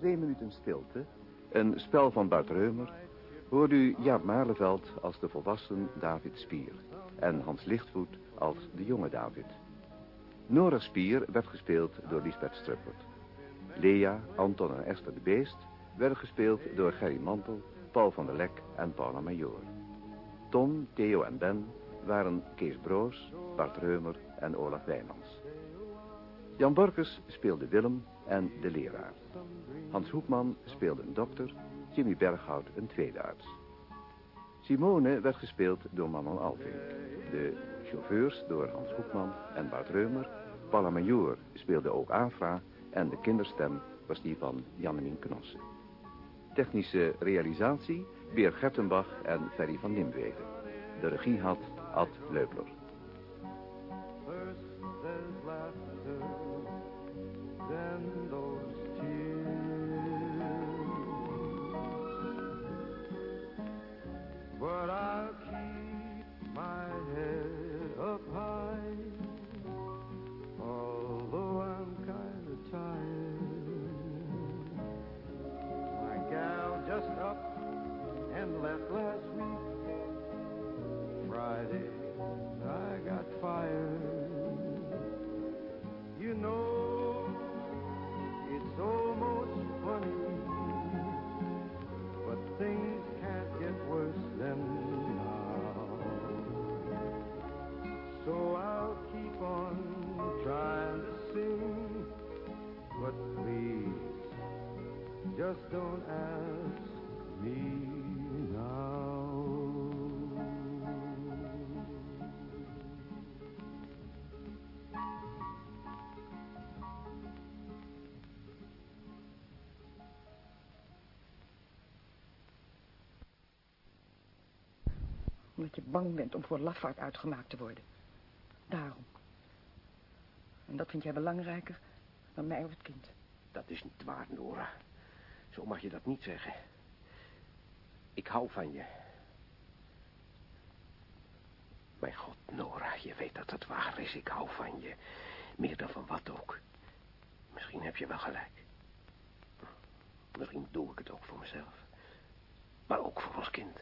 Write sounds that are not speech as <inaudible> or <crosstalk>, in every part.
twee minuten stilte, een spel van Bart Reumer, hoorde u Jaap Marleveld als de volwassen David Spier en Hans Lichtvoet als de jonge David. Nora Spier werd gespeeld door Lisbeth Struppert. Lea, Anton en Esther de Beest werden gespeeld door Gerry Mantel, Paul van der Lek en Paula Major. Tom, Theo en Ben waren Kees Broos, Bart Reumer en Olaf Wijmans. Jan Borkes speelde Willem en de leraar. Hans Hoekman speelde een dokter, Jimmy Berghout een tweede arts. Simone werd gespeeld door Manon Alving. De chauffeurs door Hans Hoekman en Bart Reumer. Paula Major speelde ook Afra en de kinderstem was die van Jannemien Knossen. Technische realisatie Beer Gertenbach en Ferry van Nimwegen. De regie had Ad Leupler. But I don't ask me now. Omdat je bang bent om voor lafaard uitgemaakt te worden. Daarom. En dat vind jij belangrijker dan mij of het kind. Dat is niet waar, Nora. Zo mag je dat niet zeggen. Ik hou van je. Mijn god, Nora, je weet dat het waar is. Ik hou van je. Meer dan van wat ook. Misschien heb je wel gelijk. Misschien doe ik het ook voor mezelf. Maar ook voor ons kind.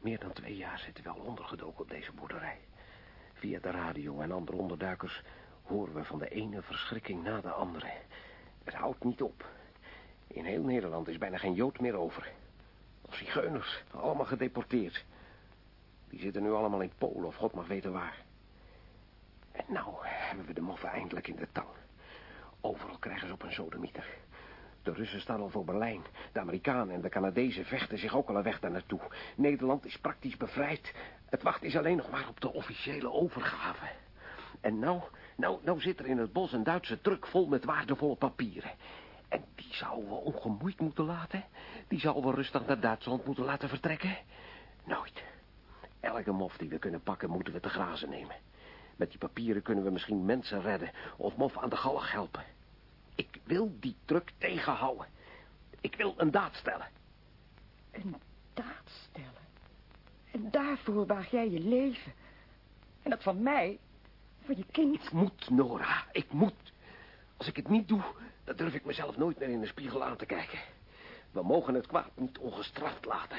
Meer dan twee jaar zitten we al ondergedoken op deze boerderij. Via de radio en andere onderduikers horen we van de ene verschrikking na de andere. Het houdt niet op. In heel Nederland is bijna geen Jood meer over. Of zigeuners, allemaal gedeporteerd. Die zitten nu allemaal in Polen of God mag weten waar. En nou hebben we de moffen eindelijk in de tang. Overal krijgen ze op een sodemieter. De Russen staan al voor Berlijn. De Amerikanen en de Canadezen vechten zich ook al een weg daar naartoe. Nederland is praktisch bevrijd. Het wacht is alleen nog maar op de officiële overgave. En nou, nou, nou zit er in het bos een Duitse truck vol met waardevolle papieren. En die zouden we ongemoeid moeten laten? Die zouden we rustig naar Duitsland moeten laten vertrekken? Nooit. Elke mof die we kunnen pakken, moeten we te grazen nemen. Met die papieren kunnen we misschien mensen redden of mof aan de galg helpen. Ik wil die druk tegenhouden. Ik wil een daad stellen. Een daad stellen? En daarvoor waag jij je leven. En dat van mij, van je kind. Ik moet, Nora, ik moet. Als ik het niet doe, dan durf ik mezelf nooit meer in de spiegel aan te kijken. We mogen het kwaad niet ongestraft laten.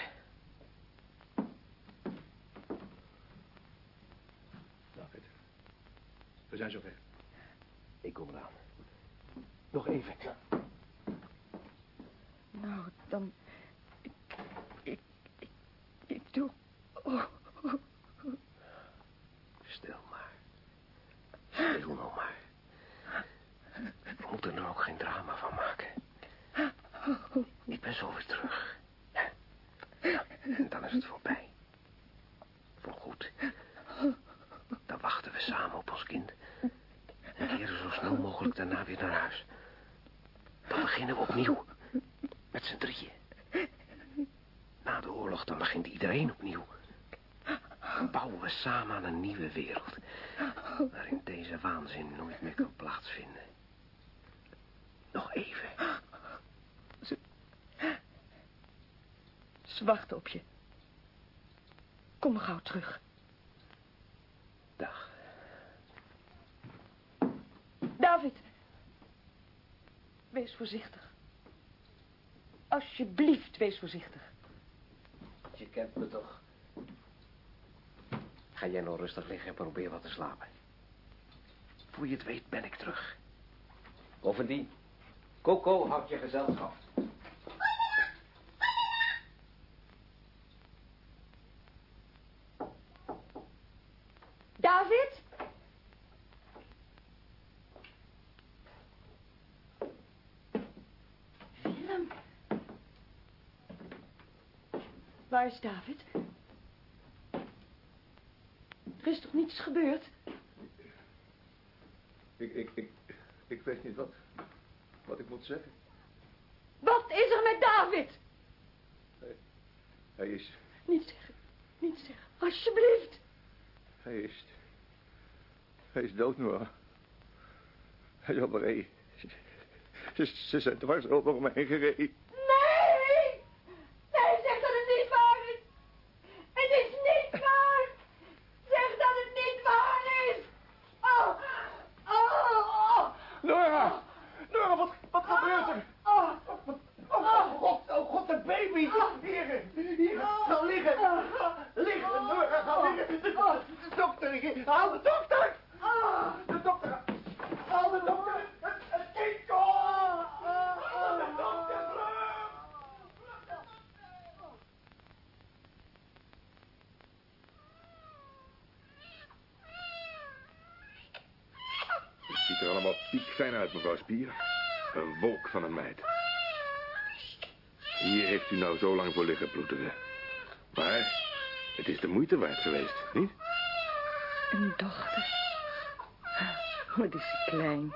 David, we zijn zover. Ik kom eraan. Nog even. Nou, dan... Ik... Ik... Ik, ik doe... Oh. Stil maar. Stil nou maar. We moeten er ook geen drama van maken. Ik ben zo weer terug. En dan is het voorbij. Voorgoed. Dan wachten we samen op ons kind. En keren zo snel mogelijk daarna weer naar huis. Dan beginnen we opnieuw. Met z'n drieën. Na de oorlog dan begint iedereen opnieuw. Dan bouwen we samen aan een nieuwe wereld. Waarin deze waanzin nooit meer kan plaatsvinden. Nog even. Ze... Ze wachten op je. Kom gauw terug. Dag. David. Wees voorzichtig. Alsjeblieft, wees voorzichtig. Je kent me toch. Ga jij nou rustig liggen en probeer wat te slapen. Voor je het weet ben ik terug. Bovendien, Coco houdt je gezelschap. David? Willem? Waar is David? Er is toch niets gebeurd? Ik, ik, ik, ik weet niet wat, wat ik moet zeggen. Wat is er met David? Hij is, Niet zeggen. Niet zeggen. Alsjeblieft. hij is, hij is dood, Nora. Hij is. Ze, ze, ze zijn dwars over me heen gereden. Nee! Nee, zeg dat het niet waar is. Het is niet waar. Zeg dat het niet waar is. Oh, oh, oh. Nora! Nora, wat, wat gebeurt er? Oh, Oh, god, oh god, de baby! Hier, hier, ga liggen! Liggen, Nora, ga liggen! De, de dokter, hier. haal de dokter! De dokter! Haal de dokter! Het, het kind komt! Haal de dokter terug! Het ziet er allemaal piekfijn uit, mevrouw Spier. Een wolk van een meid. Hier heeft u nou zo lang voor liggen ploeteren. Maar het is de moeite waard geweest, niet? Een dochter. Wat is ze klein.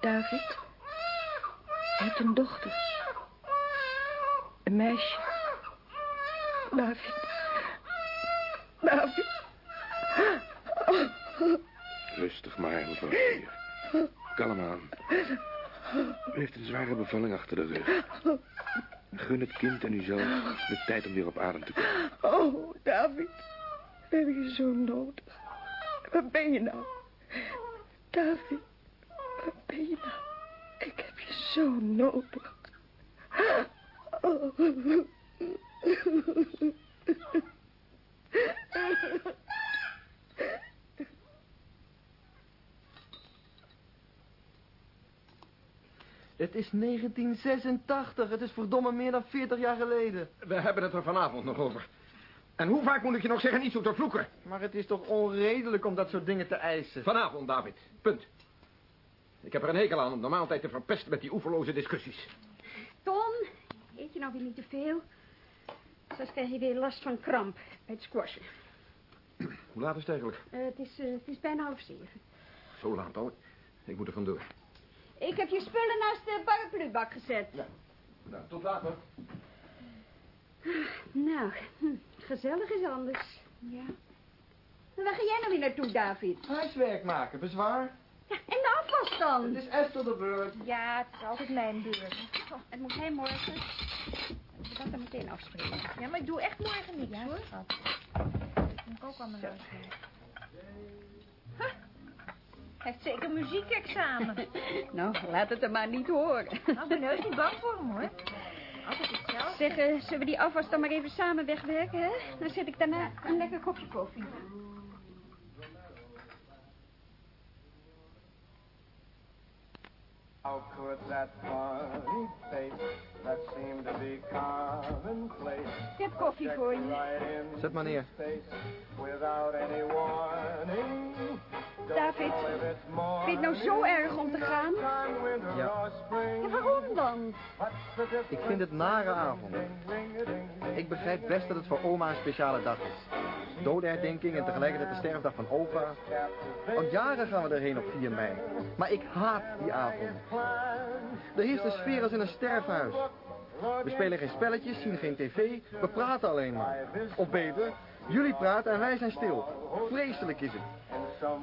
David, hij heeft een dochter. Een meisje. David. David. Rustig maar, mevrouw. Kalm aan. U heeft een zware bevalling achter de rug. Gun het kind en uzelf de tijd om weer op adem te komen. Oh, David. We hebben je zo nodig. Waar ben je nou? David, waar ben je nou? Ik heb je zo nodig. Oh. Het is 1986. Het is verdomme meer dan 40 jaar geleden. We hebben het er vanavond nog over. En hoe vaak moet ik je nog zeggen niet zo te vloeken? Maar het is toch onredelijk om dat soort dingen te eisen? Vanavond, David. Punt. Ik heb er een hekel aan om de maaltijd te verpesten met die oeverloze discussies. Tom, eet je nou weer niet te veel? Straks krijg je weer last van kramp bij het squashen. Hoe laat is het eigenlijk? Eh, het, is, eh, het is bijna half zeven. Zo laat al. Ik moet er vandoor. Ik heb je spullen naast de paraplubak gezet. Nou, tot later. Nou, hm, gezellig is anders. Ja. En waar ga jij nou weer naartoe, David? Huiswerk maken, bezwaar. Ja, en de afwas dan? Het is Esther de beurt. Ja, het is altijd mijn beurt. Oh, het moet hij morgen. We dat dan meteen afspreken. Ja, maar ik doe echt morgen niks, hoor. Schat. Ik moet ook aan mijn huis Hij heeft zeker muziekexamen. <laughs> Nou, laat het er maar niet horen. Nou, ik ben heus niet bang voor hem, hoor. Altijd hetzelfde. Zeg, eh, zullen we die afwas dan maar even samen wegwerken, hè? Dan zet ik daarna een lekker kopje koffie. How could that funny face that seemed to be commonplace Ik heb koffie voor je. Zet maar neer. without any warning? David, Vind je het nou zo erg om te gaan? Ja. waarom dan? Ik vind het nare avonden. Ring-a-ding-ding. Ik begrijp best dat het voor oma een speciale dag is. Dodenherdenking en tegelijkertijd de sterfdag van opa. Al jaren gaan we erheen op 4 mei. Maar ik haat die avond. Er heerst een sfeer als in een sterfhuis. We spelen geen spelletjes, zien geen tv, we praten alleen maar. Of beter, jullie praten en wij zijn stil. Vreselijk is het.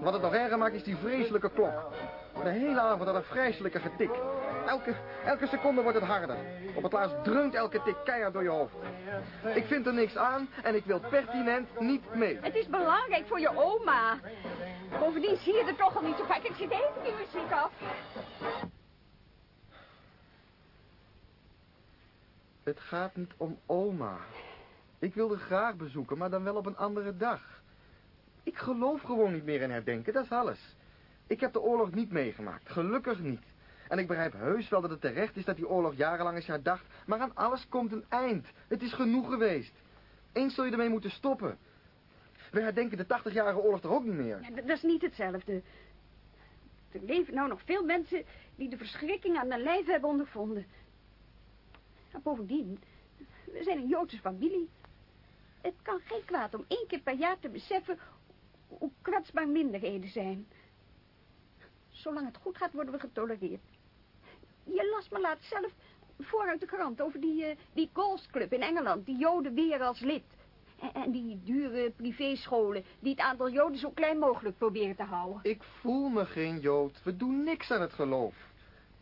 Wat het nog erger maakt is die vreselijke klok. De hele avond dat een vreselijke getik. Elke, elke seconde wordt het harder. Op het laatst dreunt elke tik keihard door je hoofd. Ik vind er niks aan en ik wil pertinent niet mee. Het is belangrijk voor je oma. Bovendien zie je er toch al niet zo vaak. Ik zit even die muziek af. Het gaat niet om oma. Ik wilde graag bezoeken, maar dan wel op een andere dag. Ik geloof gewoon niet meer in herdenken, dat is alles. Ik heb de oorlog niet meegemaakt, gelukkig niet. En ik begrijp heus wel dat het terecht is dat die oorlog jarenlang is herdacht, maar aan alles komt een eind. Het is genoeg geweest. Eens zul je ermee moeten stoppen. We herdenken de 80-jarige oorlog toch ook niet meer? Ja, dat is niet hetzelfde. Er leven nou nog veel mensen die de verschrikking aan hun lijf hebben ondervonden. En bovendien, we zijn een Joodse familie. Het kan geen kwaad om één keer per jaar te beseffen hoe kwetsbaar minderheden zijn. Zolang het goed gaat, worden we getolereerd. Je las me laatst zelf vooruit de krant over die, eh, die Ghost Club in Engeland, die Joden weer als lid. En, die dure privéscholen die het aantal Joden zo klein mogelijk proberen te houden. Ik voel me geen Jood. We doen niks aan het geloof.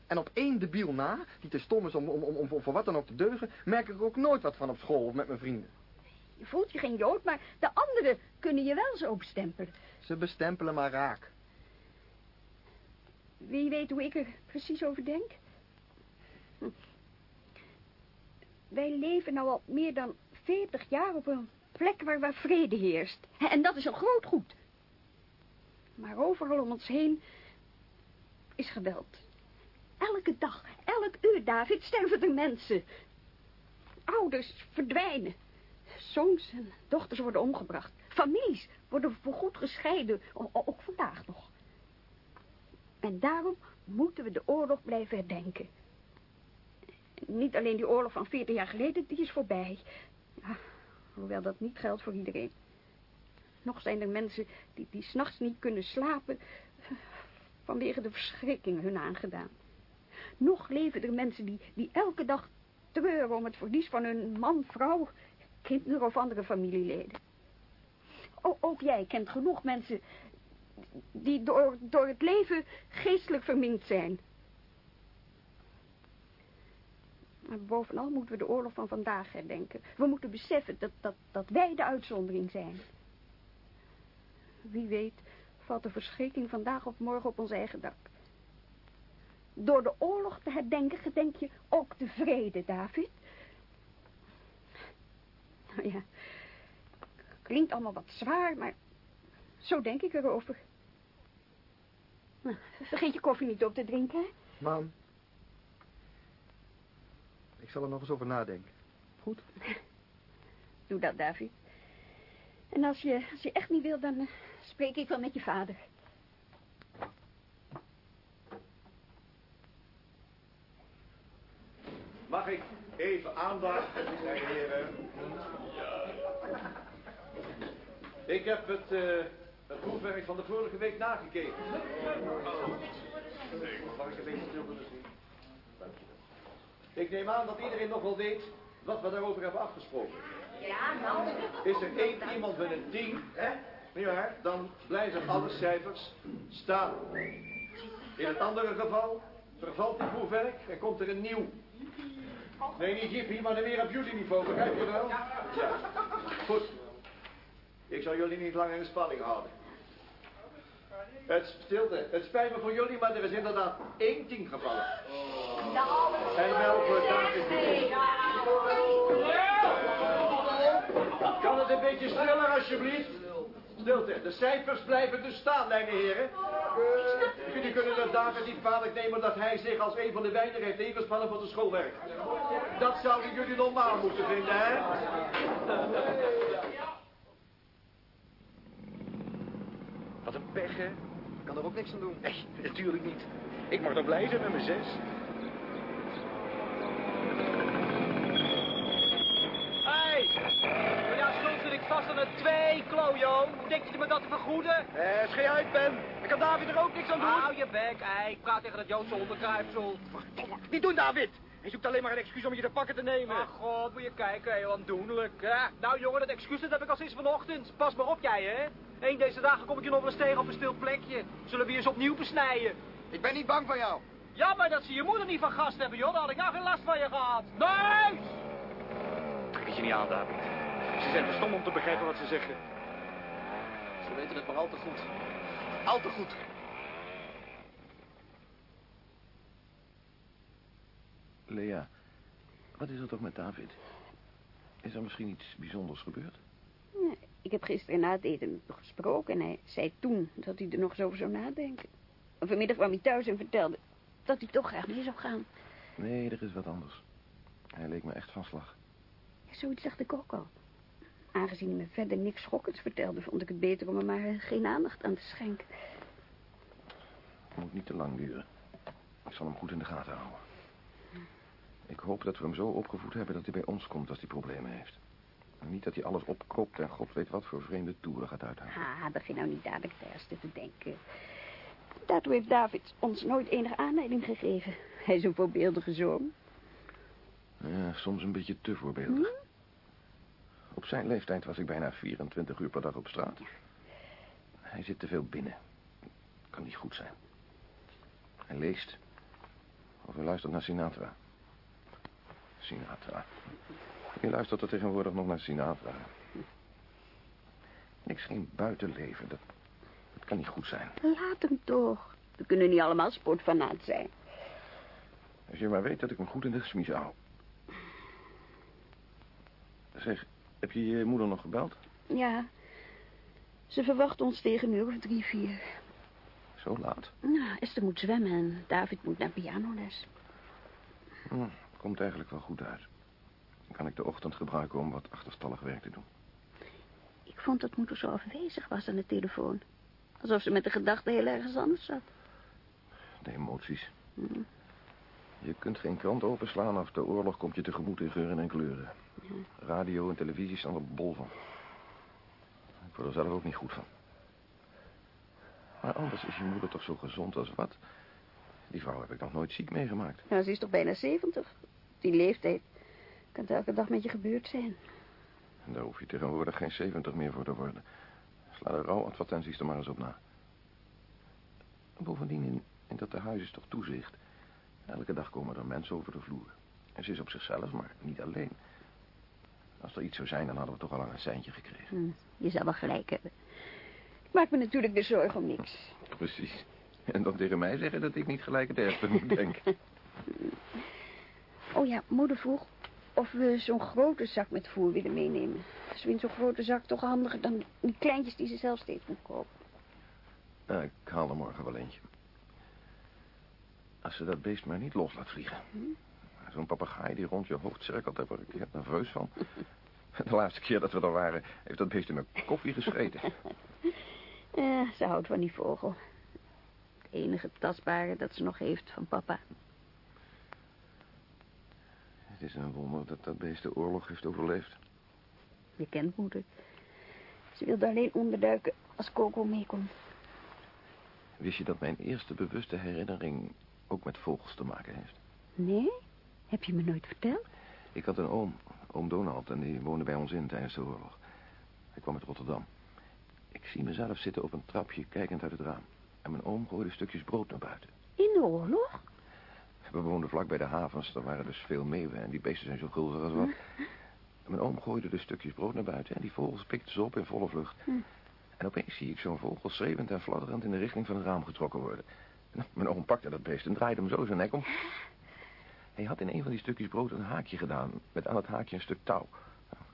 En op één debiel na, die te stom is om, om, om, om voor wat dan ook te deugen, merk ik ook nooit wat van op school of met mijn vrienden. Je voelt je geen Jood, maar de anderen kunnen je wel zo bestempelen. Ze bestempelen maar raak. Wie weet hoe ik er precies over denk? Hm. Wij leven nou al meer dan 40 jaar op een plek waar, waar vrede heerst. En dat is een groot goed. Maar overal om ons heen is geweld. Elke dag, elk uur, David, sterven er mensen. Ouders verdwijnen. Zoons en dochters worden omgebracht. Families worden voorgoed gescheiden, ook vandaag nog. En daarom moeten we de oorlog blijven herdenken. Niet alleen die oorlog van 40 jaar geleden, die is voorbij. Hoewel dat niet geldt voor iedereen. Nog zijn er mensen die, die s'nachts niet kunnen slapen vanwege de verschrikking hun aangedaan. Nog leven er mensen die, die elke dag treuren om het verlies van hun man, vrouw, kinderen of andere familieleden. Ook jij kent genoeg mensen die door, door het leven geestelijk verminkt zijn. Maar bovenal moeten we de oorlog van vandaag herdenken. We moeten beseffen dat, dat, dat wij de uitzondering zijn. Wie weet valt de verschrikking vandaag of morgen op ons eigen dak. Door de oorlog te herdenken gedenk je ook de vrede, David. Nou <laughs> ja, klinkt allemaal wat zwaar, maar zo denk ik erover. Nou, vergeet je koffie niet op te drinken, hè? Mam. Ik zal er nog eens over nadenken. Goed? <laughs> Doe dat, David. En als je, als je echt niet wil, dan eh, spreek ik wel met je vader. Mag ik even aandacht, heren? Ik heb het, eh, het proefwerk van de vorige week nagekeken. Mag ik een beetje misschien? Ik neem aan dat iedereen nog wel weet wat we daarover hebben afgesproken. Ja, nou. Is er één iemand met een 10, hè? Niet waar? Dan blijven alle cijfers staan. In het andere geval vervalt dit proefwerk en komt er een nieuw. Nee, niet jippie, maar dan weer op jullie niveau, begrijp je wel? Ja. Goed. Ik zal jullie niet langer in spanning houden. Het stilte. Het spijt me voor jullie, maar er is inderdaad één tien gevallen. En wel voor David. Kan het een beetje stiller, alsjeblieft? Stilte. De cijfers blijven dus staan, mijn heren. Jullie kunnen het David niet kwalijk nemen dat hij zich als een van de weinigen heeft ingespannen voor zijn schoolwerk. Dat zouden jullie normaal moeten vinden, hè? Wat een pech, hè? Ik kan er ook niks aan doen. Nee, natuurlijk niet. Ik mag dan blij zijn met mijn zes. Hey, ja, schuld zit ik vast aan het twee, klojo. Hoe denk je me dat te vergoeden? Eh, schei uit, Ben. Ik kan David er ook niks aan doen. Hou je bek, ei. Ik praat tegen dat Joodse onderkruipsel. Niet doen, David. Hij zoekt alleen maar een excuus om je te pakken te nemen. Ach, god, moet je kijken, heel aandoenlijk. Ja, nou, jongen, dat excuus dat heb ik al sinds vanochtend. Pas maar op, jij, hè. Eén deze dagen kom ik je nog wel eens tegen op een stil plekje. Zullen we je eens opnieuw besnijden? Ik ben niet bang van jou. Jammer dat ze je moeder niet van gast hebben, joh. Dan had ik nou geen last van je gehad. Nee! Trek het je niet aan, David. Ze zijn te stom om te begrijpen wat ze zeggen. Ze weten het maar al te goed. Al te goed. Lea, Wat is er toch met David? Is er misschien iets bijzonders gebeurd? Ja, ik heb gisteren na het eten gesproken en hij zei toen dat hij er nog eens over zou nadenken. En vanmiddag kwam hij thuis en vertelde dat hij toch graag mee zou gaan. Nee, er is wat anders. Hij leek me echt van slag. Ja, zoiets dacht ik ook al. Aangezien hij me verder niks schokkends vertelde, vond ik het beter om er maar geen aandacht aan te schenken. Het moet niet te lang duren. Ik zal hem goed in de gaten houden. Ik hoop dat we hem zo opgevoed hebben dat hij bij ons komt als hij problemen heeft. En niet dat hij alles opkoopt en god weet wat voor vreemde toeren gaat uithalen. Ah, begin nou niet dadelijk het ergste te denken. Daartoe heeft David ons nooit enige aanleiding gegeven. Hij is een voorbeeldige zoon. Ja, soms een beetje te voorbeeldig. Op zijn leeftijd was ik bijna 24 uur per dag op straat. Hij zit te veel binnen. Kan niet goed zijn. Hij leest. Of hij luistert naar Sinatra. Sinatra. Je luistert er tegenwoordig nog naar Sinatra. Niks geen buitenleven. Dat, dat kan niet goed zijn. Laat hem toch. We kunnen niet allemaal sportfanaat zijn. Als je maar weet dat ik hem goed in de smies hou. Zeg, heb je je moeder nog gebeld? Ja, ze verwacht ons tegen een uur of drie, vier. Zo laat. Nou, Esther moet zwemmen en David moet naar pianoles. Hm, komt eigenlijk wel goed uit. Dan kan ik de ochtend gebruiken om wat achterstallig werk te doen. Ik vond dat moeder zo afwezig was aan de telefoon. Alsof ze met de gedachte heel ergens anders zat. De emoties. Hm. Je kunt geen krant openslaan of de oorlog komt je tegemoet in geuren en kleuren. Radio en televisie staan er bol van. Ik word er zelf ook niet goed van. Maar anders is je moeder toch zo gezond als wat. Die vrouw heb ik nog nooit ziek meegemaakt. Nou, ze is toch bijna zeventig. Op Die leeftijd kan het elke dag met je gebeurd zijn. En daar hoef je tegenwoordig geen 70 meer voor te worden. Sla de rouwadvertenties er maar eens op na. En bovendien, in, in dat tehuis is toch toezicht. Elke dag komen er mensen over de vloer. En ze is op zichzelf, maar niet alleen. Als er iets zou zijn, dan hadden we toch al lang een seintje gekregen. Hm, je zal wel gelijk hebben. Ik maak me natuurlijk weer zorgen om niks. Precies. En dan tegen mij zeggen dat ik niet gelijk het ergste moet denken. <laughs> Oh ja, moeder vroeg of we zo'n grote zak met voer willen meenemen. Ze vindt zo'n grote zak toch handiger dan die kleintjes die ze zelf steeds moet kopen. Nou, ik haal er morgen wel eentje. Als ze dat beest maar niet los laat vliegen. Zo'n papegaai die rond je hoofd cirkelt, daar word ik echt nerveus van. De laatste keer dat we er waren, heeft dat beest in mijn koffie geschreten. <laughs> Ja, ze houdt van die vogel. Het enige tastbare dat ze nog heeft van papa. Het is een wonder dat dat beest de oorlog heeft overleefd. Je kent moeder. Ze wilde alleen onderduiken als Coco meekomt. Wist je dat mijn eerste bewuste herinnering ook met vogels te maken heeft? Nee? Heb je me nooit verteld? Ik had een oom, oom Donald, en die woonde bij ons in tijdens de oorlog. Hij kwam uit Rotterdam. Ik zie mezelf zitten op een trapje, kijkend uit het raam. En mijn oom gooide stukjes brood naar buiten. In de oorlog? We woonden vlak bij de havens, er waren dus veel meeuwen en die beesten zijn zo gulzig als wat. En mijn oom gooide de stukjes brood naar buiten en die vogels pikten ze op in volle vlucht. En opeens zie ik zo'n vogel schreeuwend en fladderend in de richting van het raam getrokken worden. Nou, mijn oom pakte dat beest en draaide hem zo zijn nek om. Hij had in een van die stukjes brood een haakje gedaan, met aan het haakje een stuk touw.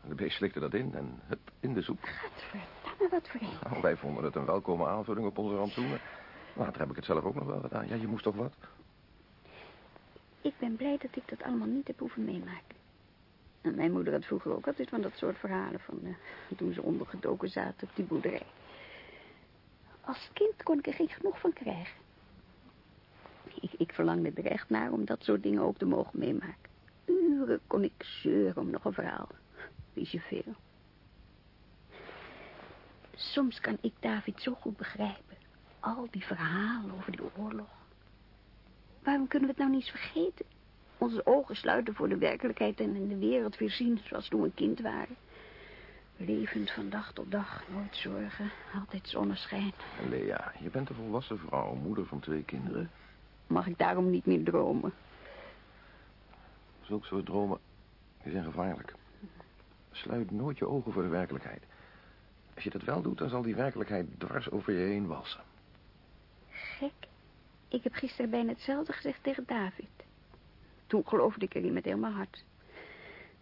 De beest slikte dat in en hup, in de soep. Gadverdamme, wat voor een. Nou, wij vonden het een welkome aanvulling op onze rantsoenen. Later heb ik het zelf ook nog wel gedaan. Ja, je moest toch wat? Ik ben blij dat ik dat allemaal niet heb hoeven meemaken. En mijn moeder had vroeger ook altijd van dat soort verhalen van eh, toen ze ondergedoken zaten op die boerderij. Als kind kon ik er geen genoeg van krijgen. Ik, ik verlangde er echt naar om dat soort dingen ook te mogen meemaken. Uren kon ik zeuren om nog een verhaal. Wie je veel. Soms kan ik David zo goed begrijpen. Al die verhalen over die oorlog. Waarom kunnen we het nou niet vergeten? Onze ogen sluiten voor de werkelijkheid en in de wereld weer zien zoals toen we kind waren. Levend van dag tot dag, nooit zorgen, altijd zonneschijn. Lea, je bent een volwassen vrouw, moeder van twee kinderen. Mag ik daarom niet meer dromen? Zulke soort dromen die zijn gevaarlijk. Sluit nooit je ogen voor de werkelijkheid. Als je dat wel doet, dan zal die werkelijkheid dwars over je heen walsen. Gek. Ik heb gisteren bijna hetzelfde gezegd tegen David. Toen geloofde ik erin met heel mijn hart.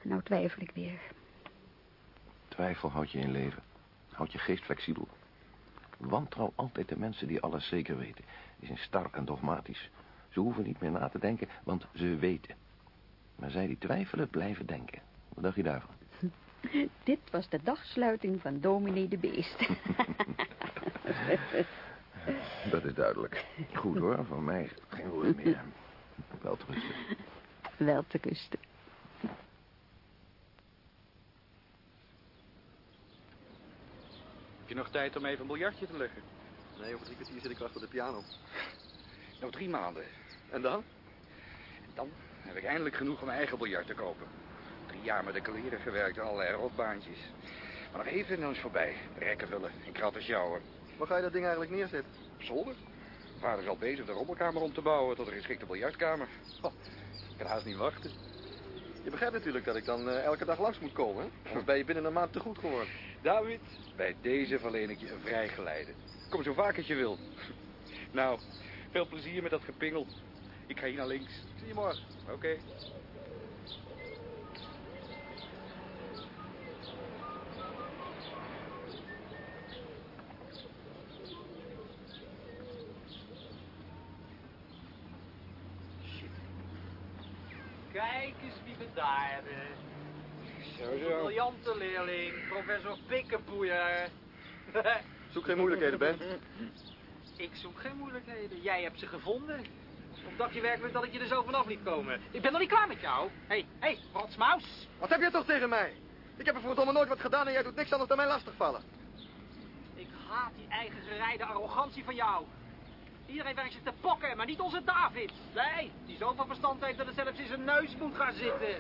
Nou twijfel ik weer. Twijfel houdt je in leven. Houdt je geest flexibel. Wantrouw altijd de mensen die alles zeker weten. Die zijn stark en dogmatisch. Ze hoeven niet meer na te denken, want ze weten. Maar zij die twijfelen, blijven denken. Wat dacht je daarvan? <laughs> Dit was de dagsluiting van dominee de Beest. <laughs> Dat is duidelijk. Goed hoor, van mij geen woord meer. Wel te rusten. Wel te rusten. Heb je nog tijd om even een biljartje te leggen? Nee, over drie kwartier zit ik achter de piano. Nog drie maanden. En dan? En dan heb ik eindelijk genoeg om mijn eigen biljart te kopen. Drie jaar met de kaleren gewerkt, allerlei rotbaantjes. Maar nog even en dan is het voorbij. Rekken vullen en kratten sjouwen. Waar ga je dat ding eigenlijk neerzetten? Op zolder. Vader is al bezig de rommelkamer om te bouwen tot een geschikte biljartkamer. Oh, ik kan haast niet wachten. Je begrijpt natuurlijk dat ik dan eh, elke dag langs moet komen, hè? Anders ben je binnen een maand te goed geworden. David, bij deze verleen ik je een vrijgeleide. Kom zo vaak als je wilt. Nou, veel plezier met dat gepingel. Ik ga hier naar links. Zie je morgen. Oké. Kijk eens wie we daar hebben. Zo. briljante leerling, professor Pikkenpoeier. <laughs> Zoek geen moeilijkheden, Ben. ik zoek geen moeilijkheden. Jij hebt ze gevonden. Of dacht je werkelijk dat ik je er zo vanaf liet komen? Ik ben nog niet klaar met jou. Hé, hey, hé, hey, rotsmaus. Wat heb je toch tegen mij? Ik heb er voor het nooit wat gedaan en jij doet niks anders dan mij lastigvallen. Ik haat die eigen gerijde arrogantie van jou. Iedereen werkt je te pokken, maar niet onze David. Nee, die zoveel verstand heeft dat het zelfs in zijn neus moet gaan zitten.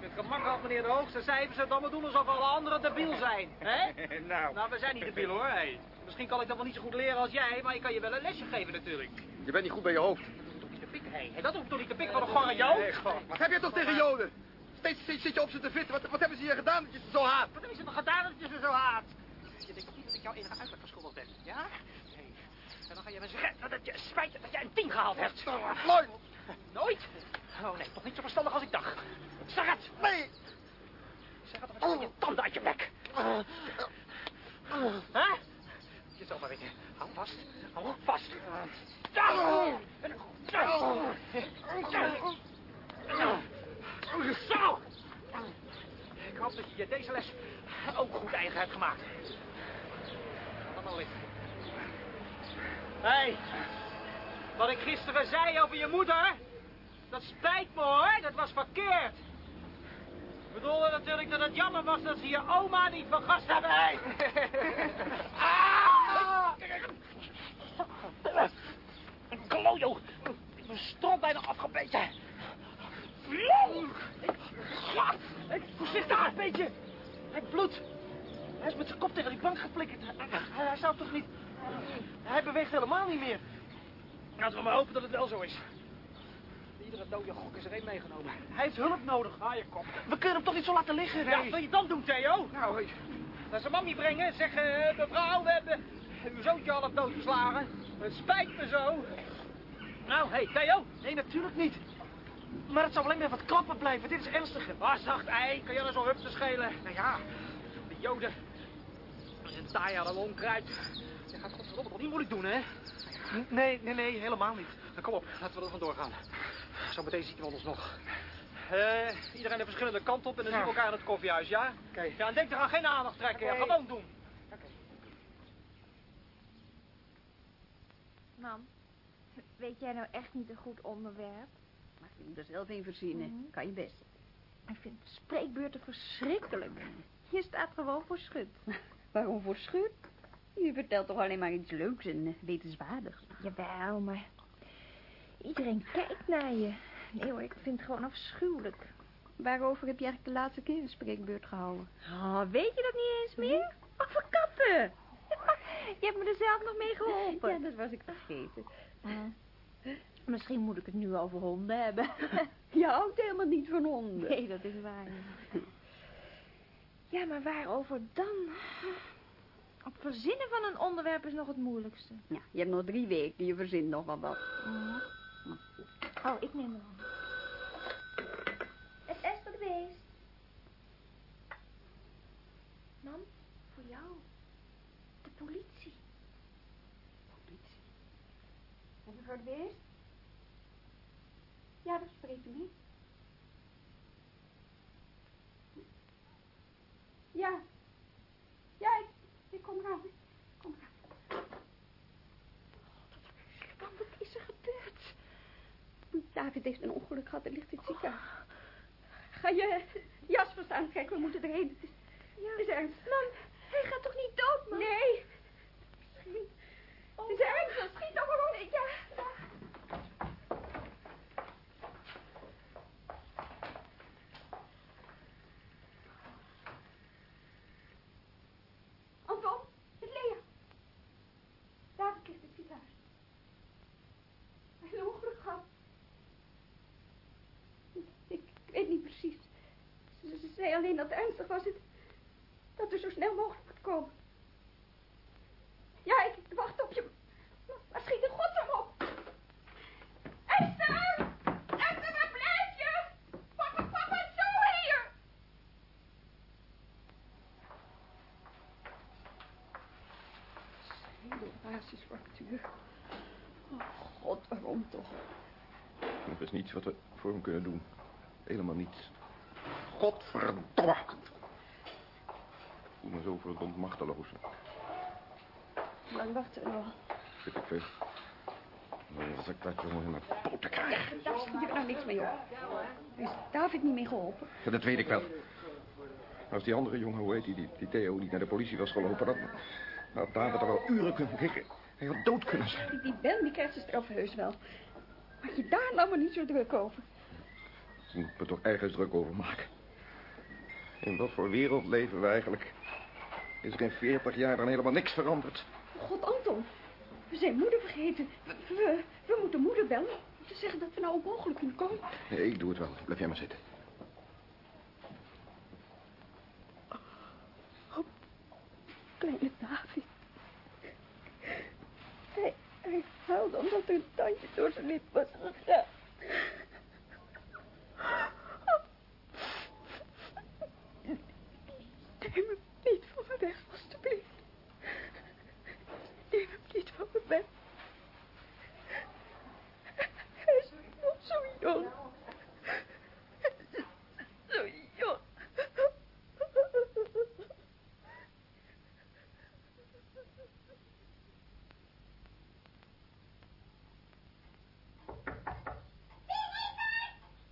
Het gemak had meneer de hoogste cijfers en dan maar doen alsof alle anderen debiel zijn. hè? <laughs> nou, Nou, we zijn niet debiel hoor. Hey. Misschien kan ik dat wel niet zo goed leren als jij, maar ik kan je wel een lesje geven natuurlijk. Je bent niet goed bij je hoofd. Toch niet te pikken, hé. Hey, dat hoeft toch niet te pikken van een gorre jood? Wat heb je toch tegen Joden? Steeds, steeds zit je op ze te vitten. Wat, wat hebben ze hier gedaan dat je ze zo haat? Wat heb je nog gedaan dat je ze zo haat? Je denkt toch niet dat ik jou enige uitleg verschuldigd ben, ja? En dan ga je me zeggen dat het je spijt dat jij een tien gehaald hebt. Nooit! Nooit? Oh nee, toch niet zo verstandig als ik dacht. Zeg het! Nee! Zeg het sla je tanden uit je bek. Hè? Je zal maar weten. Hou vast. Hou vast. Zo! Ik hoop dat je je deze les ook goed eigen hebt gemaakt. Maar liggen. Hé, hey, wat ik gisteren zei over je moeder, dat spijt me hoor, dat was verkeerd. Ik bedoelde natuurlijk dat het jammer was dat ze je oma niet vergast hebben. Hey. <laughs> ah! Een klojo. Ik ben strot bijna afgebeten. Ja, voorzichtig daar, beetje. Hij bloedt. Hij is met zijn kop tegen die bank geflikkerd. Hij, hij zou toch niet... Hij beweegt helemaal niet meer. Laten we maar hopen dat het wel zo is. Iedere dode gok is er één meegenomen. Hij heeft hulp nodig. Ah, je kop. We kunnen hem toch niet zo laten liggen? Ja, wat wil je dan doen, Theo? Nou. Naar zijn mammy brengen. Zeg, eh, mevrouw, we hebben uw zoontje half doodgeslagen. Het spijt me zo. Nou, hé, hey, Theo? Nee, natuurlijk niet. Maar het zal alleen maar wat klappen blijven. Dit is ernstiger. Ah, zacht ei. Kan jij nou zo hup te schelen? Nou ja, de joden. Dat is een taai aan een onkruid. Gaat godverdomme toch niet moeilijk doen, hè? Nee, nee, nee, helemaal niet. Nou, kom op, laten we er vandoor gaan. Zometeen zien we ons nog. Eh, iedereen de verschillende kant op en dan zien we elkaar in het koffiehuis, ja? Oké. Ja, en denk eraan geen aandacht trekken. Oké. Gewoon doen. Mam, weet jij nou echt niet een goed onderwerp? Maar je moet er zelf in verzinnen. Mhm. Kan je best. Ik vind spreekbeurten verschrikkelijk. Je staat gewoon voor schut. <laughs> Waarom voor schut? Je vertelt toch alleen maar iets leuks en eh, wetenswaardigs. Jawel, maar iedereen kijkt naar je. Nee hoor, ik vind het gewoon afschuwelijk. Waarover heb je eigenlijk de laatste keer een spreekbeurt gehouden? Oh, weet je dat niet eens meer? Over katten. <laughs> Je hebt me er zelf nog mee geholpen. <laughs> Ja, dat was ik vergeten. Eh, misschien moet ik het nu over honden hebben. <laughs> Je houdt helemaal niet van honden. Nee, dat is waar. Ja, maar waarover dan? Het verzinnen van een onderwerp is nog het moeilijkste. Ja, je hebt nog drie weken. Je verzint nog wel wat. Ja. Mhm. Oh, ik neem hem. Het is Esther geweest. Mam, voor jou. De politie. Politie? Heb je voor het beest? Ja, dat spreekt u. kom. Ik Kom eraan. Wat is er gebeurd? David heeft een ongeluk gehad en ligt in het ziekenhuis. Ga je jas verstaan? Kijk, we moeten erheen. Het is, ja. het is ernstig. Man, hij gaat toch niet dood, man? Nee. Misschien. Het is ernstig. Schiet toch op. Ja. Anton, het Lea. David ligt in het ziekenhuis. Hij heeft een ongeluk gehad. Ik, ik weet niet precies. Ze, ze zei alleen dat het ernstig was. Het, dat we zo snel mogelijk moet komen. Ja, ik, ik wacht op je. Maar, maar schiet godsnaam op. Esther! Esther, waar blijf je? Papa, papa is zo hier! Schedelbasisfractuur. Oh, god, waarom toch? Er is niets wat we voor hem kunnen doen. Helemaal niets. Godverdomme. Ik voel me zo verdomd machteloos. Hoe lang wachten we nog? Weet ik veel. Nou, Als ik dat jongen in mijn poten krijg. Daar schiet je er nou niks mee op. Is David niet mee geholpen? Ja, dat weet ik wel. Als die andere jongen, hoe heet die, die, die Theo, niet naar de politie was gelopen... dan had David er al uren kunnen kikken. Hij had dood kunnen zijn. Die, die Ben, die krijgt zijn straf heus wel. Maak je daar nou maar niet zo druk over. Ik moet me toch ergens druk over maken. In wat voor wereld leven we eigenlijk? Is er in 40 jaar dan helemaal niks veranderd? God, Anton. We zijn moeder vergeten. We, we, we moeten moeder bellen. Om te zeggen dat we nou onmogelijk kunnen komen. Nee, ik doe het wel. Blijf jij maar zitten. Kleine David. Hij, hij huilde omdat er een tandje door zijn lip was gegaan. Neem hem niet van me weg, alstublieft. Neem hem niet van me weg. Hij is nog zo jong. Zo jong.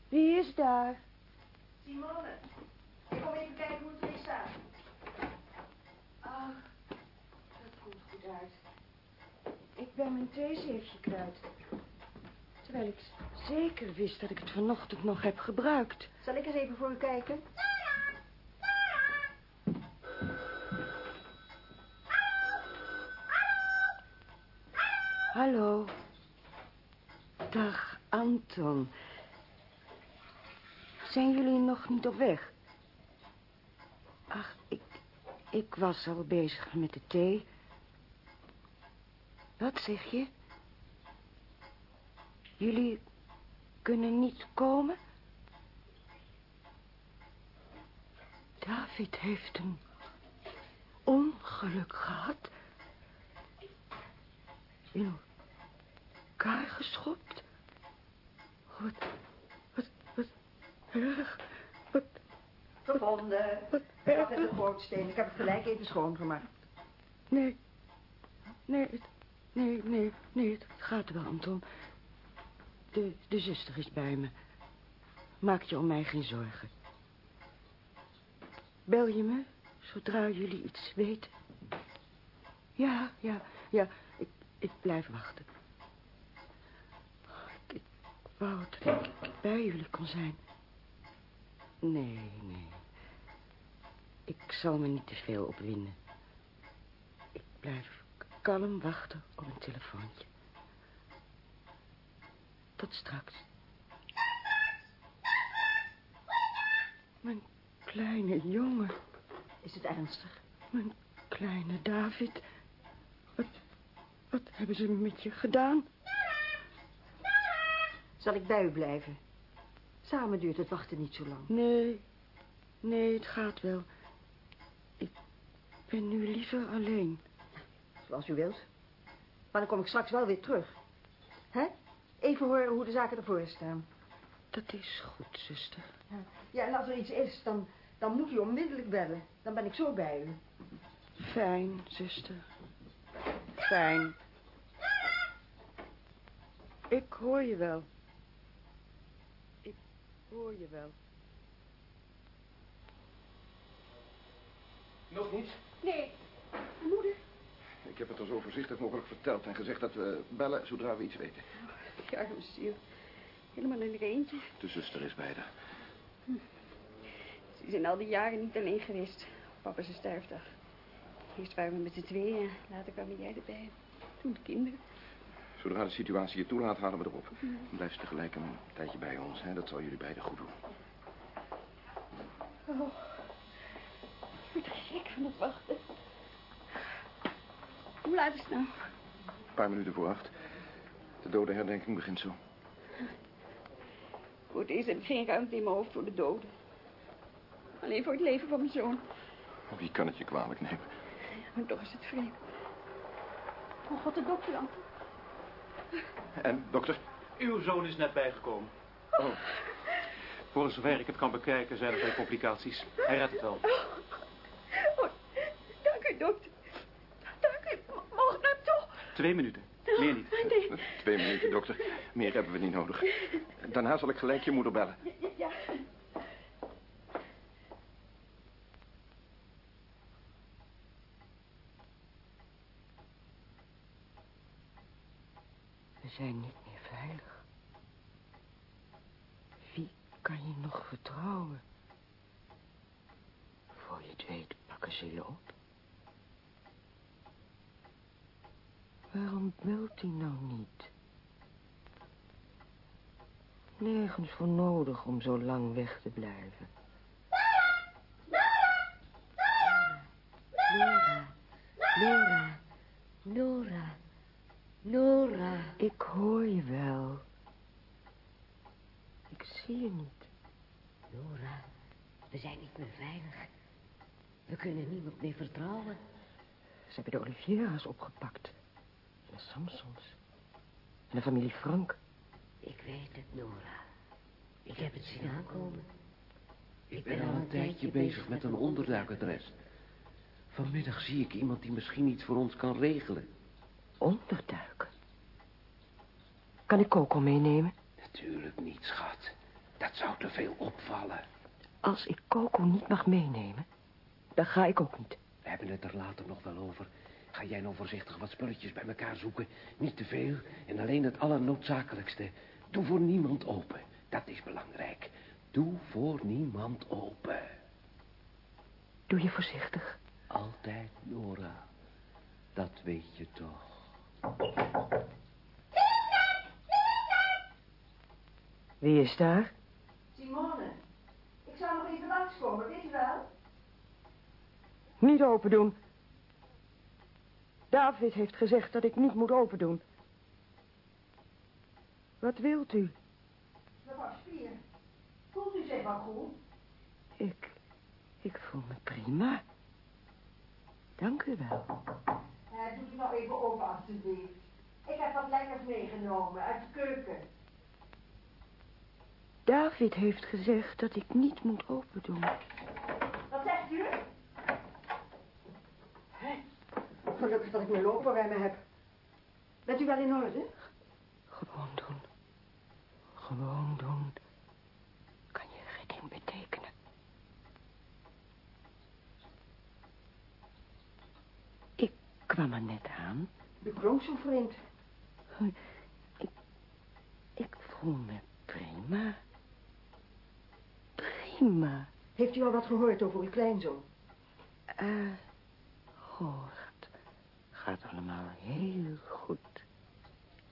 Wie is daar? Simone, ik kom even kijken hoe het erin staat. Ach, dat komt goed uit. Ik ben mijn theezeefje kwijt. Terwijl ik zeker wist dat ik het vanochtend nog heb gebruikt. Zal ik eens even voor u kijken? Hallo. Dag, Anton. Zijn jullie nog niet op weg? Ach, ik, ik was al bezig met de thee. Wat zeg je? Jullie kunnen niet komen? David heeft een ongeluk gehad. In elkaar geschopt. Wat. Wat, Gevonden. wat Met erg. de gootsteen. Ik heb het gelijk even schoongemaakt. Nee, nee, het, nee, nee, nee, het gaat wel, Anton. De, de zuster is bij me. Maak je om mij geen zorgen. Bel je me, zodra jullie iets weten? Ja, ja, ja, ik, ik blijf wachten. Ik, ik wou dat ik bij jullie kon zijn. Nee, nee. Ik zal me niet te veel opwinden. Ik blijf kalm wachten op een telefoontje. Tot straks. Mijn kleine jongen. Is het ernstig? Mijn kleine David. Wat, wat hebben ze met je gedaan? Zal ik bij u blijven? Samen duurt het wachten niet zo lang. Nee, nee, het gaat wel. Ik ben nu liever alleen. Zoals u wilt. Maar dan kom ik straks wel weer terug. Hè? Even horen hoe de zaken ervoor staan. Dat is goed, zuster. Ja, ja en als er iets is, dan, dan moet u onmiddellijk bellen. Dan ben ik zo bij u. Fijn, zuster. Fijn. Ik hoor je wel. Hoor je wel. Nog niet? Nee. Moeder? Ik heb het er zo voorzichtig mogelijk verteld en gezegd dat we bellen zodra we iets weten. Ja, arme ziel. Helemaal in er eentje. De zuster is bij haar. Ze is in al die jaren niet alleen geweest. Papa zijn sterfdag. Eerst waren we met z'n tweeën, later kwam jij erbij. Toen de kinderen. Zodra de situatie je toelaat, halen we erop. Ja. Blijf tegelijk een tijdje bij ons. Hè? Dat zal jullie beiden goed doen. Oh. Ik word gek van het wachten. Hoe laat is het nou? Een paar minuten voor acht. De dodenherdenking begint zo. Eerst heb ik geen ruimte in mijn hoofd voor de doden. Alleen voor het leven van mijn zoon. Wie kan het je kwalijk nemen? Maar toch is het vreemd. Oh god, de dokter dan. En, dokter? Uw zoon is net bijgekomen. Oh. Voor zover ik het kan bekijken zijn er geen complicaties. Hij redt het wel. Oh, dank u, dokter. Dank u. Mag ik nou toch? Twee minuten. Meer niet. Nee. Twee minuten, dokter. Meer hebben we niet nodig. Daarna zal ik gelijk je moeder bellen. Ja. We zijn niet meer veilig. Wie kan je nog vertrouwen? Voor je het weet pakken ze je op. Waarom belt hij nou niet? Nergens voor nodig om zo lang weg te blijven. Nora, Nora, Nora, Nora. Ik hoor je wel. Ik zie je niet. Nora, we zijn niet meer veilig. We kunnen niemand meer vertrouwen. Ze hebben de Oliviera's opgepakt. En de Samsons. En de familie Frank. Ik weet het, Nora. Ik heb het zien aankomen. Ik ben al een tijdje bezig met een onderduikadres. Vanmiddag zie ik iemand die misschien iets voor ons kan regelen. Onderduiken? Kan ik Coco meenemen? Natuurlijk niet, schat. Dat zou te veel opvallen. Als ik Coco niet mag meenemen, dan ga ik ook niet. We hebben het er later nog wel over. Ga jij nou voorzichtig wat spulletjes bij elkaar zoeken. Niet te veel en alleen het allernoodzakelijkste. Doe voor niemand open. Dat is belangrijk. Doe voor niemand open. Doe je voorzichtig. Altijd, Nora. Dat weet je toch. Wie is daar? Simone, ik zou nog even langskomen, weet je wel? Niet open doen. David heeft gezegd dat ik niet moet open doen. Wat wilt u? Mevrouw Spier, voelt u zich wel goed? Ik, ik voel me prima. Dank u wel. Uh, doet u nou even open, alstublieft. Ik heb wat lekkers meegenomen uit de keuken. David heeft gezegd dat ik niet moet open doen. Wat zegt u? Hè? Gelukkig dat ik mijn loper bij me heb. Bent u wel in orde? Gewoon doen. Gewoon doen. Kan je redding betekenen. Ik kwam er net aan. U klonk zo vreemd. Ik, ik voel me prima. Prima. Heeft u al wat gehoord over uw kleinzoon? Eh, hoort. Gaat allemaal heel goed.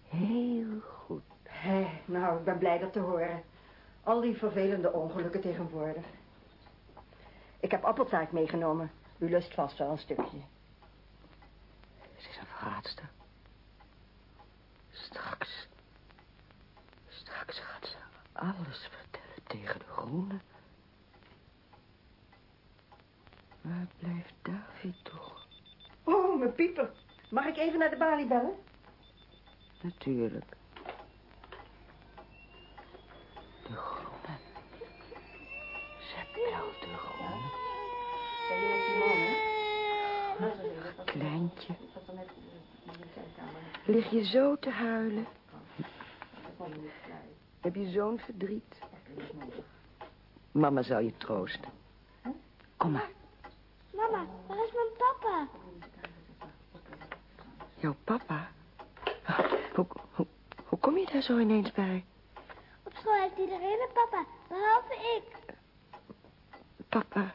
Heel goed. Hé, nou, ik ben blij dat te horen. Al die vervelende ongelukken tegenwoordig. Ik heb appeltaart meegenomen. U lust vast wel een stukje. Het is een verraadster. Straks... Straks gaat ze alles vertellen tegen de groene. Waar blijft David toch? Oh, mijn pieper. Mag ik even naar de balie bellen? Natuurlijk. De groene. Ze belt de groene. Kleintje. Lig je zo te huilen? Heb je zo'n verdriet? Mama zal je troosten. Kom maar. Mama, waar is mijn papa? Jouw papa? Hoe, hoe, hoe kom je daar zo ineens bij? Op school heeft iedereen een papa, behalve ik. Papa.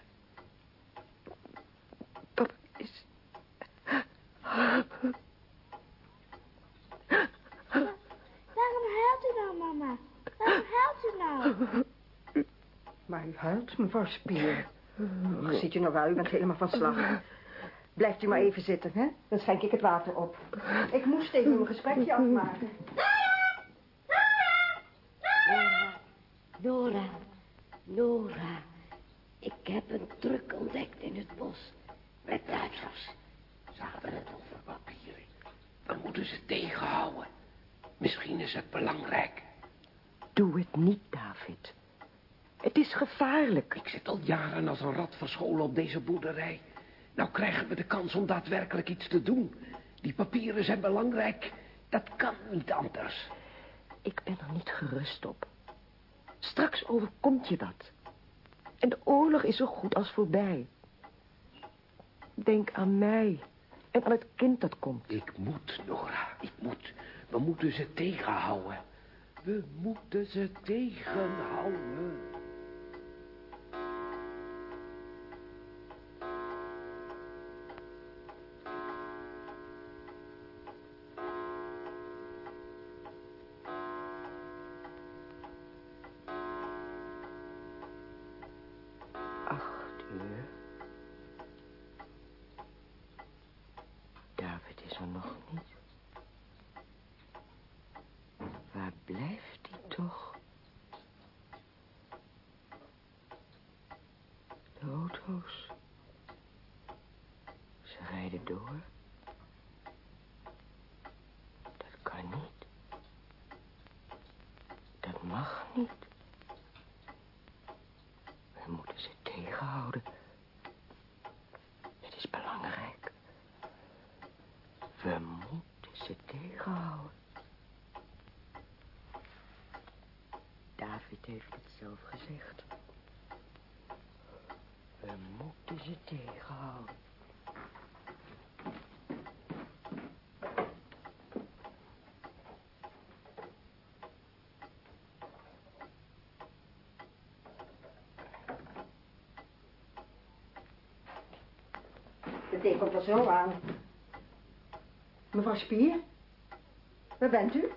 Papa is... Waarom huilt u nou, mama? Waarom huilt u nou? Maar u huilt, mevrouw Spier. Och, ziet u nou wel, u bent helemaal van slag. Blijft u maar even zitten, hè? Dan schenk ik het water op. Ik moest even mijn gesprekje afmaken. Nora, Nora, Nora. Ik heb een truc ontdekt in het bos. Met Duitsers. Ze hadden het over papieren. We moeten ze tegenhouden. Misschien is het belangrijk. Doe het niet, David. Het is gevaarlijk. Ik zit al jaren als een rat verscholen op deze boerderij. Nou krijgen we de kans om daadwerkelijk iets te doen. Die papieren zijn belangrijk. Dat kan niet anders. Ik ben er niet gerust op. Straks overkomt je dat. En de oorlog is zo goed als voorbij. Denk aan mij en aan het kind dat komt. Ik moet, Nora, ik moet. We moeten ze tegenhouden. We moeten ze tegenhouden. Door. Dat kan niet. Dat mag niet. We moeten ze tegenhouden. Het is belangrijk. We moeten ze tegenhouden. David heeft het zelf gezegd. We moeten ze tegenhouden. De thee komt er zo aan. Mevrouw Spier? Waar bent u?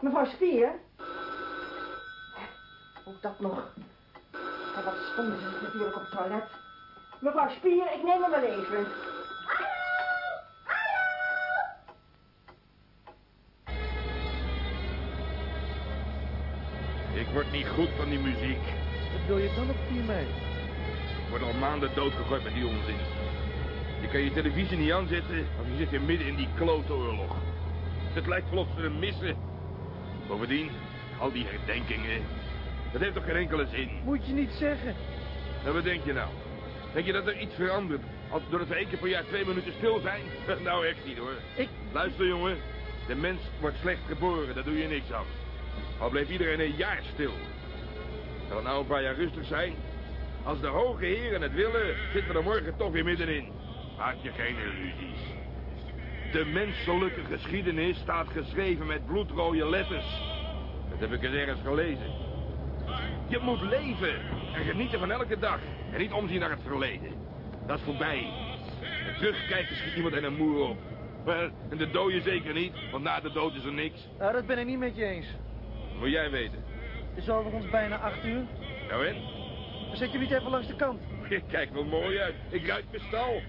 Mevrouw Spier? Ook dat nog. En wat stonden ze natuurlijk op het toilet. Mevrouw Spier, ik neem hem wel even. Ik word niet goed van die muziek. Wat wil je dan op 4 mei? Ik word al maanden doodgegooid met die onzin. Je kan je televisie niet aanzetten, want je zit weer midden in die klote oorlog. Het lijkt wel of ze hem missen. Bovendien, al die herdenkingen, dat heeft toch geen enkele zin? Moet je niet zeggen. En wat denk je nou? Denk je dat er iets verandert? Als, doordat we één keer per jaar twee minuten stil zijn? <laughs> nou, echt niet hoor. Ik... Luister jongen, de mens wordt slecht geboren, daar doe je niks aan. Al bleef iedereen een jaar stil. Zal het nou een paar jaar rustig zijn? Als de hoge heren het willen, zitten we er morgen toch weer middenin. Maak je geen illusies. De menselijke geschiedenis staat geschreven met bloedrode letters. Dat heb ik eens ergens gelezen. Je moet leven en genieten van elke dag. En niet omzien naar het verleden. Dat is voorbij. En terugkijken schiet iemand in een moer op. Wel, en de dode zeker niet, want na de dood is er niks. Nou, dat ben ik niet met je eens. Moet jij weten. Het is overigens bijna 8 uur. Nou en? Dan zet je niet even langs de kant. <laughs> Je kijkt wel mooi uit. Ik ruik mijn stal.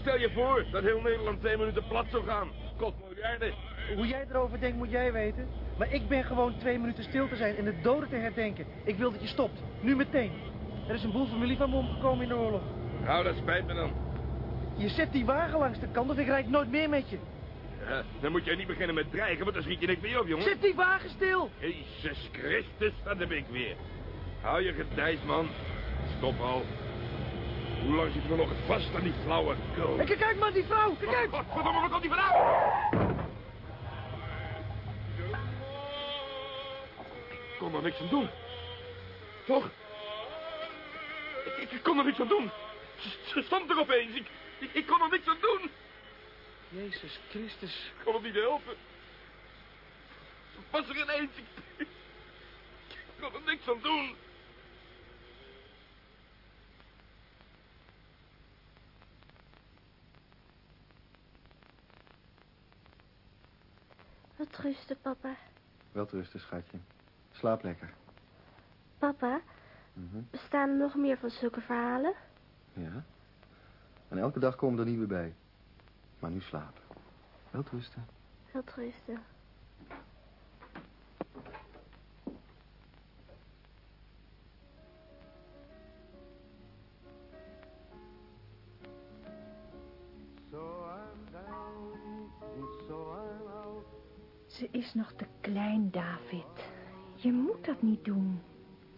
Stel je voor dat heel Nederland twee minuten plat zou gaan. God miljarden. Hoe jij erover denkt, moet jij weten. Maar ik ben gewoon twee minuten stil te zijn en de doden te herdenken. Ik wil dat je stopt. Nu meteen. Er is een boel familie van me omgekomen in de oorlog. Nou, dat spijt me dan. Je zet die wagen langs de kant of ik rijd nooit meer met je. Ja, dan moet jij niet beginnen met dreigen, want dan schiet je niks meer op, jongen. Zet die wagen stil! Jezus Christus, dat heb ik weer. Hou je gedijs, man. Stop al. Hoe lang zitten we nog vast aan die flauwe kul? Kijk, kijk maar, die vrouw. Kijk uit. Godverdomme, wat komt die vandaan? Ik kon er niks aan doen. Toch? Ik, ik kon er niks aan doen. Ze, stond er opeens. Ik, ik, ik kon er niks aan doen. Jezus Christus. Ik kon het niet helpen. Ze was er ineens. Ik, ik kon er niks aan doen. Wat rusten, papa. Welterusten, schatje. Slaap lekker. Papa, Mhm. bestaan er nog meer van zulke verhalen? Ja. En elke dag komen er nieuwe bij. Maar nu slapen. Welterusten. Wat rusten. Ze is nog te klein, David. Je moet dat niet doen.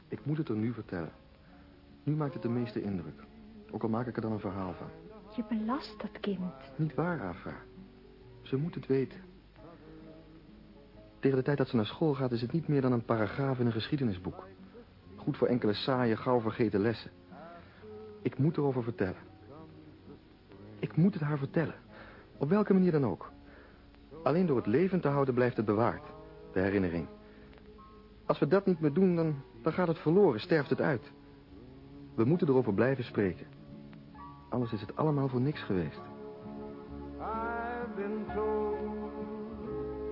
Ik moet het er nu vertellen. Nu maakt het de meeste indruk. Ook al maak ik er dan een verhaal van. Je belast dat kind. Niet waar, Afra. Ze moet het weten. Tegen de tijd dat ze naar school gaat is het niet meer dan een paragraaf in een geschiedenisboek. Goed voor enkele saaie, gauw vergeten lessen. Ik moet erover vertellen. Ik moet het haar vertellen. Op welke manier dan ook. Alleen door het leven te houden blijft het bewaard. De herinnering. Als we dat niet meer doen, dan, dan gaat het verloren, sterft het uit. We moeten erover blijven spreken. Anders is het allemaal voor niks geweest. I've been told,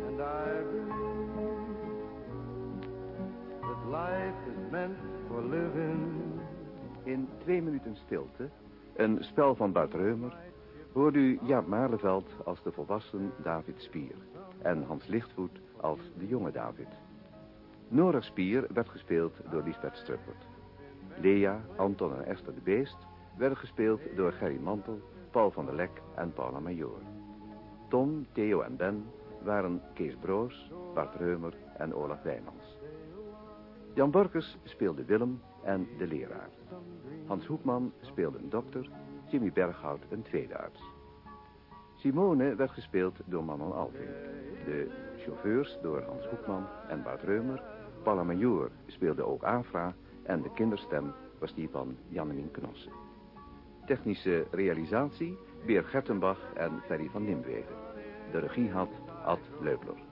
and I believe that life is meant for living. In twee minuten stilte, een spel van Bart Reumer, hoorde u Jaap Maarleveld als de volwassen David Spier en Hans Lichtvoet als de jonge David. Nora Spier werd gespeeld door Lisbeth Struppert. Lea, Anton en Esther de Beest werden gespeeld door Gerry Mantel, Paul van der Lek en Paula Major. Tom, Theo en Ben waren Kees Broos, Bart Reumer en Olaf Wijmans. Jan Borkes speelde Willem en de leraar. Hans Hoekman speelde een dokter, Jimmy Berghout een tweede arts. Simone werd gespeeld door Manon Alving. De chauffeurs door Hans Hoekman en Bart Reumer. Paula Major speelde ook Afra en de kinderstem was die van Jannemien Knossen. Technische realisatie Beer Gertenbach en Ferry van Nimwegen. De regie had Ad Leupler.